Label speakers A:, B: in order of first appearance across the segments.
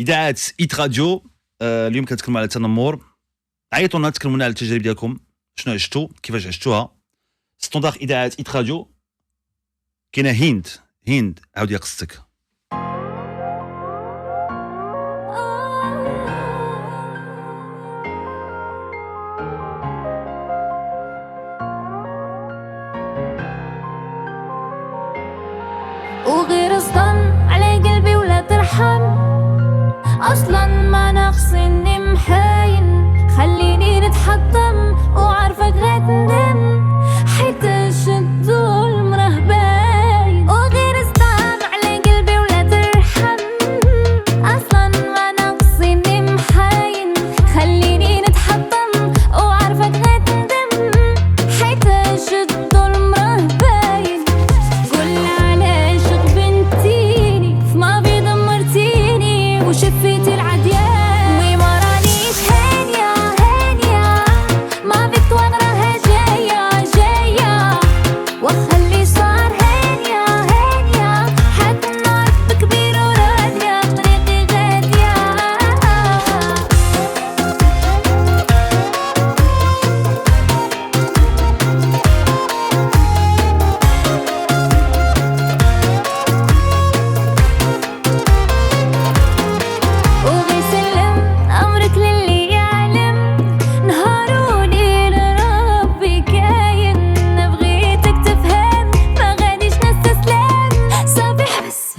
A: إذاعة Hit Radio آه اليوم كنتكلموا على التنمر عيطوا لنا تكلموا على التجارب ديالكم. شنو عشتوا؟ كيفاش عشتوها؟ standard إذاعة Hit Radio. كاينة هند هند عاود قصتك.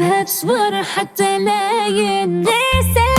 B: That's what I had to lay in this.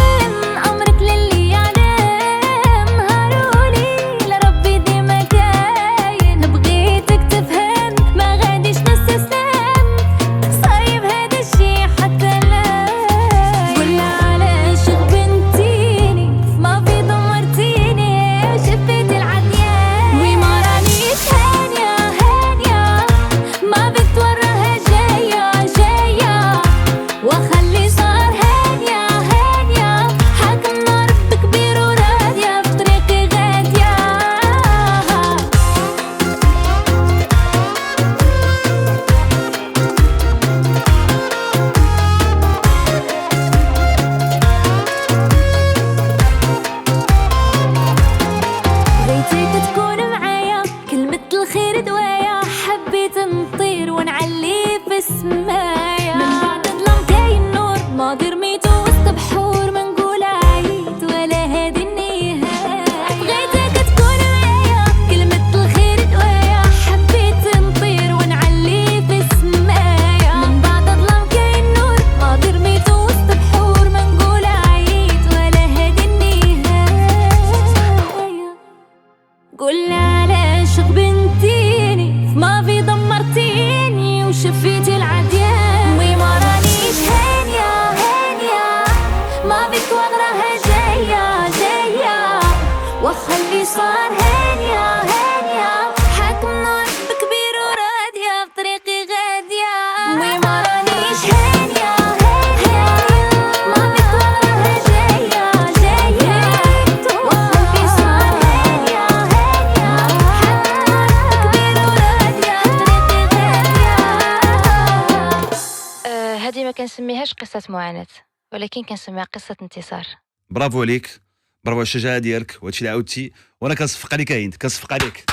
B: قول علاش غبنتيني؟ في دمرتيني وشفيتي العديان. وي ما رانيش هانية هانية ما بيك وغراها جاية جاية. وخلي صار
C: كنسميهاش قصة معاناة ولكن كنسميها قصة انتصار.
A: برافو عليك. برافو على الشجاعة ديالك وهادشي اللي عاودتي وأنا كنصفق عليك هند كنصفق عليك.